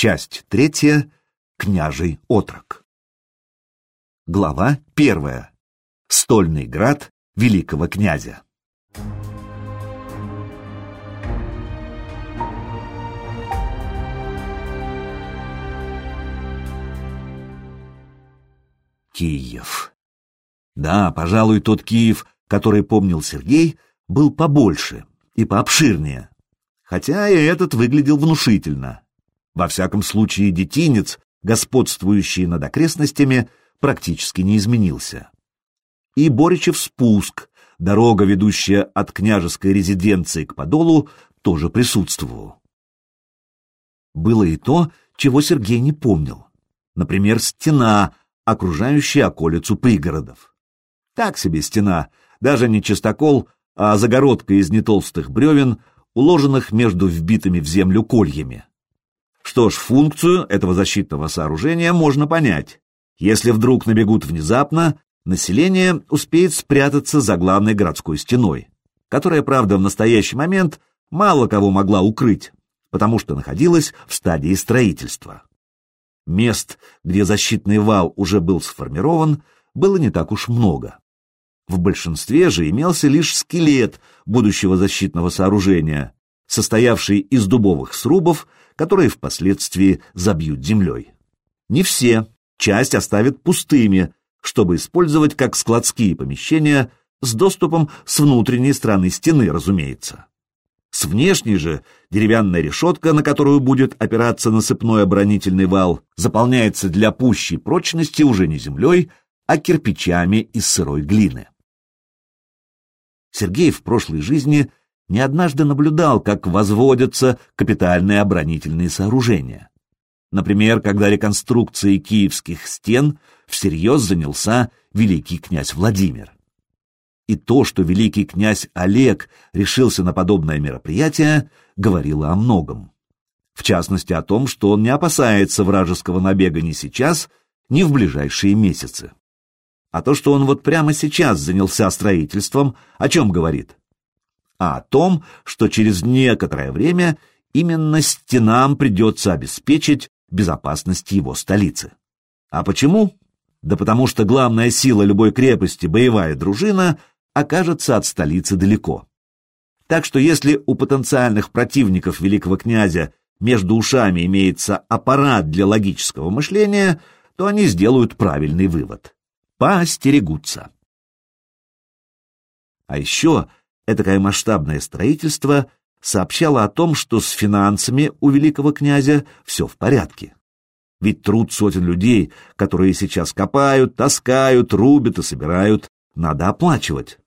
Часть третья. Княжий отрок. Глава первая. Стольный град великого князя. Киев. Да, пожалуй, тот Киев, который помнил Сергей, был побольше и пообширнее. Хотя и этот выглядел внушительно. Во всяком случае, детинец, господствующий над окрестностями, практически не изменился. И Боричев спуск, дорога, ведущая от княжеской резиденции к Подолу, тоже присутствовал. Было и то, чего Сергей не помнил. Например, стена, окружающая околицу пригородов. Так себе стена, даже не чистокол, а загородка из нетолстых бревен, уложенных между вбитыми в землю кольями. Что ж, функцию этого защитного сооружения можно понять. Если вдруг набегут внезапно, население успеет спрятаться за главной городской стеной, которая, правда, в настоящий момент мало кого могла укрыть, потому что находилась в стадии строительства. Мест, где защитный вал уже был сформирован, было не так уж много. В большинстве же имелся лишь скелет будущего защитного сооружения, состоявший из дубовых срубов которые впоследствии забьют землей. Не все, часть оставят пустыми, чтобы использовать как складские помещения с доступом с внутренней стороны стены, разумеется. С внешней же деревянная решетка, на которую будет опираться насыпной оборонительный вал, заполняется для пущей прочности уже не землей, а кирпичами из сырой глины. Сергей в прошлой жизни не однажды наблюдал, как возводятся капитальные оборонительные сооружения. Например, когда реконструкцией киевских стен всерьез занялся великий князь Владимир. И то, что великий князь Олег решился на подобное мероприятие, говорило о многом. В частности, о том, что он не опасается вражеского набега ни сейчас, ни в ближайшие месяцы. А то, что он вот прямо сейчас занялся строительством, о чем говорит? А о том, что через некоторое время именно стенам придется обеспечить безопасность его столицы. А почему? Да потому что главная сила любой крепости, боевая дружина, окажется от столицы далеко. Так что если у потенциальных противников великого князя между ушами имеется аппарат для логического мышления, то они сделают правильный вывод. Поостерегутся. А еще Этакое масштабное строительство сообщало о том, что с финансами у великого князя все в порядке. Ведь труд сотен людей, которые сейчас копают, таскают, рубят и собирают, надо оплачивать.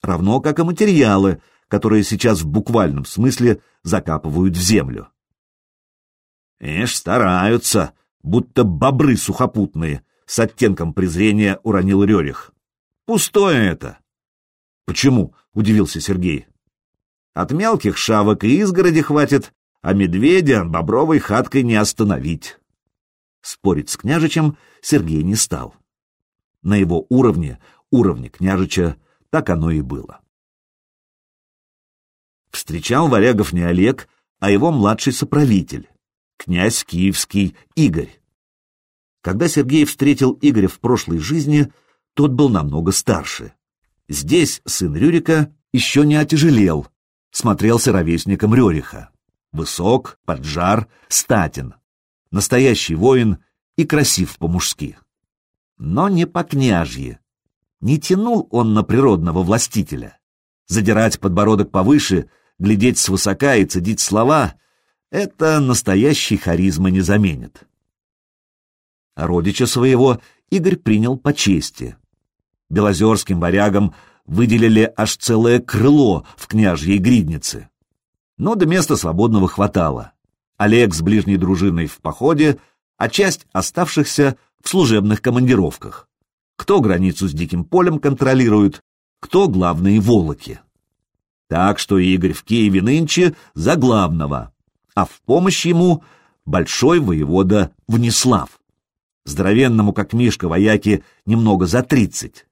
Равно как и материалы, которые сейчас в буквальном смысле закапывают в землю. Эш, стараются, будто бобры сухопутные, с оттенком презрения уронил Рерих. Пустое это. Почему? удивился Сергей. От мелких шавок и изгороди хватит, а медведя бобровой хаткой не остановить. Спорить с княжичем Сергей не стал. На его уровне, уровне княжича, так оно и было. Встречал варягов не Олег, а его младший соправитель, князь Киевский Игорь. Когда Сергей встретил Игоря в прошлой жизни, тот был намного старше. Здесь сын Рюрика еще не отяжелел, смотрелся ровесником Рюриха. Высок, поджар, статен. Настоящий воин и красив по-мужски. Но не по-княжье. Не тянул он на природного властителя. Задирать подбородок повыше, глядеть свысока и цедить слова — это настоящей харизмы не заменит. Родича своего Игорь принял по чести белозерским варягам выделили аж целое крыло в княжьей гриднице. Но до места свободного хватало. Олег с ближней дружиной в походе, а часть оставшихся в служебных командировках. Кто границу с диким полем контролирует, кто главные волоки. Так что Игорь в Киеве нынче за главного, а в помощь ему большой воевода Внеслав. Здоровенному, как Мишка, вояки немного за тридцать.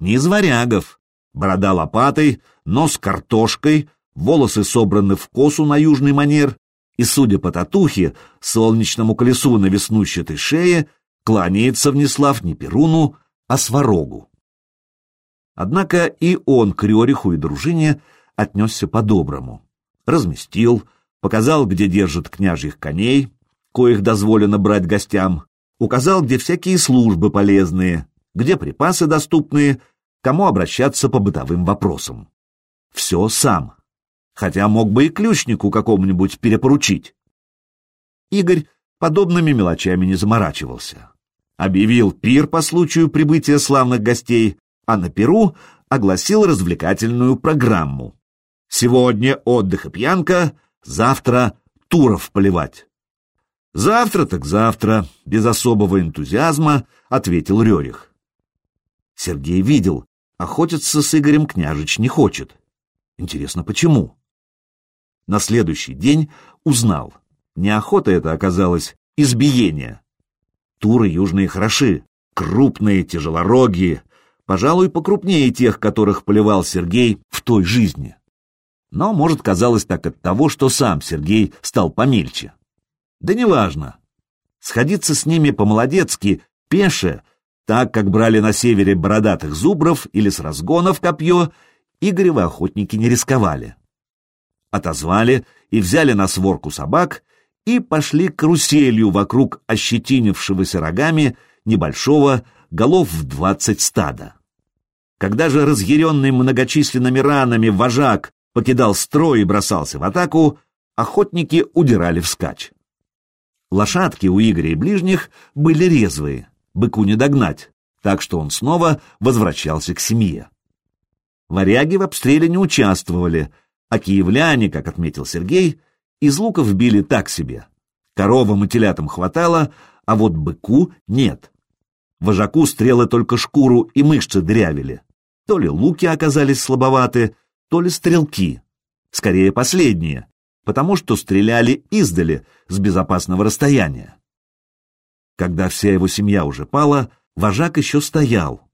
Не из варягов. Борода лопатой, нос картошкой, волосы собраны в косу на южный манер и, судя по татухе, солнечному колесу на веснущатой шее, кланяется Внеслав не Перуну, а Сварогу. Однако и он к Рериху и дружине отнесся по-доброму. Разместил, показал, где держат княжьих коней, коих дозволено брать гостям, указал, где всякие службы полезные, где припасы доступные, кому обращаться по бытовым вопросам. Все сам. Хотя мог бы и ключнику какому-нибудь перепоручить. Игорь подобными мелочами не заморачивался. Объявил пир по случаю прибытия славных гостей, а на пиру огласил развлекательную программу. Сегодня отдых и пьянка, завтра туров поливать. Завтра так завтра, без особого энтузиазма, ответил Рерих. Сергей видел, охотиться с Игорем княжич не хочет. Интересно, почему? На следующий день узнал. Неохота это оказалось, избиение. Туры южные хороши, крупные, тяжелорогие, пожалуй, покрупнее тех, которых поливал Сергей в той жизни. Но, может, казалось так от того, что сам Сергей стал помельче. Да неважно. Сходиться с ними по-молодецки, пеше, так, как брали на севере бородатых зубров или с разгонов копье, Игоревы охотники не рисковали. Отозвали и взяли на сворку собак и пошли каруселью вокруг ощетинившегося рогами небольшого голов в двадцать стада. Когда же разъяренный многочисленными ранами вожак покидал строй и бросался в атаку, охотники удирали вскачь. Лошадки у Игоря и ближних были резвые, быку не догнать, так что он снова возвращался к семье. Варяги в обстреле не участвовали, а киевляне, как отметил Сергей, из луков били так себе. Коровам и телятам хватало, а вот быку нет. Вожаку стрелы только шкуру и мышцы дрявили. То ли луки оказались слабоваты, то ли стрелки. Скорее последние, потому что стреляли издали, с безопасного расстояния. Когда вся его семья уже пала, вожак еще стоял.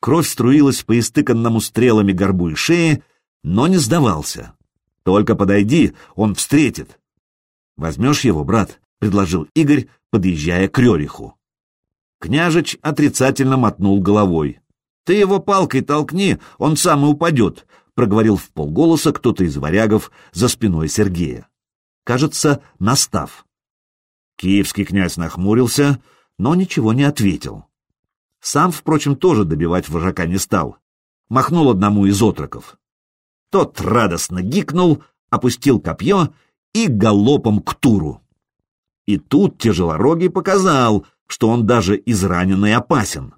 Кровь струилась по истыканному стрелами горбу и шее, но не сдавался. Только подойди, он встретит. Возьмешь его, брат, — предложил Игорь, подъезжая к Рериху. Княжич отрицательно мотнул головой. «Ты его палкой толкни, он сам и упадет», — проговорил в полголоса кто-то из варягов за спиной Сергея. Кажется, настав. Киевский князь нахмурился, но ничего не ответил. Сам, впрочем, тоже добивать вожака не стал. Махнул одному из отроков. Тот радостно гикнул, опустил копье и галопом к Туру. И тут тяжелорогий показал, что он даже израненный опасен.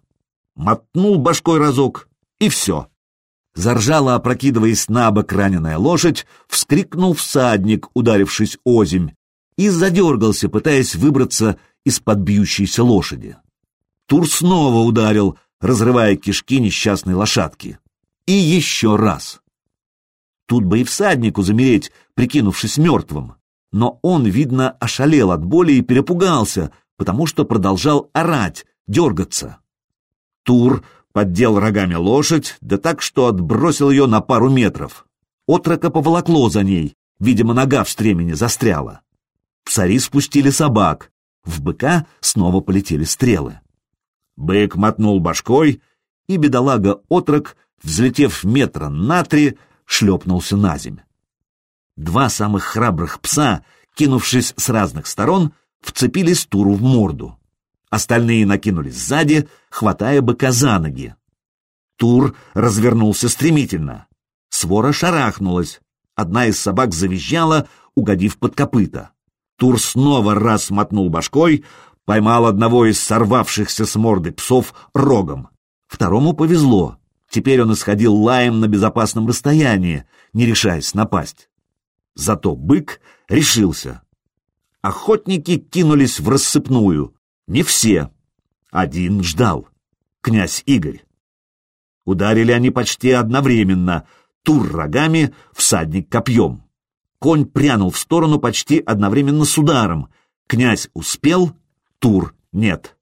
Мотнул башкой разок, и все. Заржала, опрокидываясь на бок раненая лошадь, вскрикнул всадник, ударившись озимь, и задергался, пытаясь выбраться из-под бьющейся лошади. Тур снова ударил, разрывая кишки несчастной лошадки. И еще раз. Тут бы и всаднику замереть, прикинувшись мертвым. Но он, видно, ошалел от боли и перепугался, потому что продолжал орать, дергаться. Тур поддел рогами лошадь, да так, что отбросил ее на пару метров. Отрока поволокло за ней, видимо, нога в стремени застряла. Псари спустили собак, в быка снова полетели стрелы. Бык мотнул башкой, и бедолага-отрок, взлетев метра на три, шлепнулся на земь. Два самых храбрых пса, кинувшись с разных сторон, вцепились Туру в морду. Остальные накинулись сзади, хватая быка за ноги. Тур развернулся стремительно. Свора шарахнулась. Одна из собак завизжала, угодив под копыта. Тур снова раз мотнул башкой, поймал одного из сорвавшихся с морды псов рогом. Второму повезло. Теперь он исходил лаем на безопасном расстоянии, не решаясь напасть. Зато бык решился. Охотники кинулись в рассыпную. Не все. Один ждал. Князь Игорь. Ударили они почти одновременно. Тур рогами, всадник копьем. Конь прянул в сторону почти одновременно с ударом. Князь успел, Тур нет.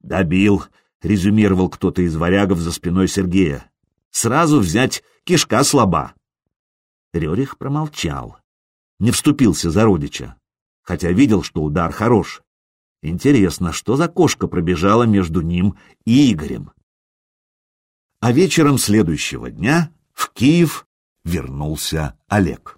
«Добил», — резюмировал кто-то из варягов за спиной Сергея. «Сразу взять кишка слаба». Рерих промолчал. не вступился за родича, хотя видел, что удар хорош. Интересно, что за кошка пробежала между ним и Игорем? А вечером следующего дня в Киев вернулся Олег.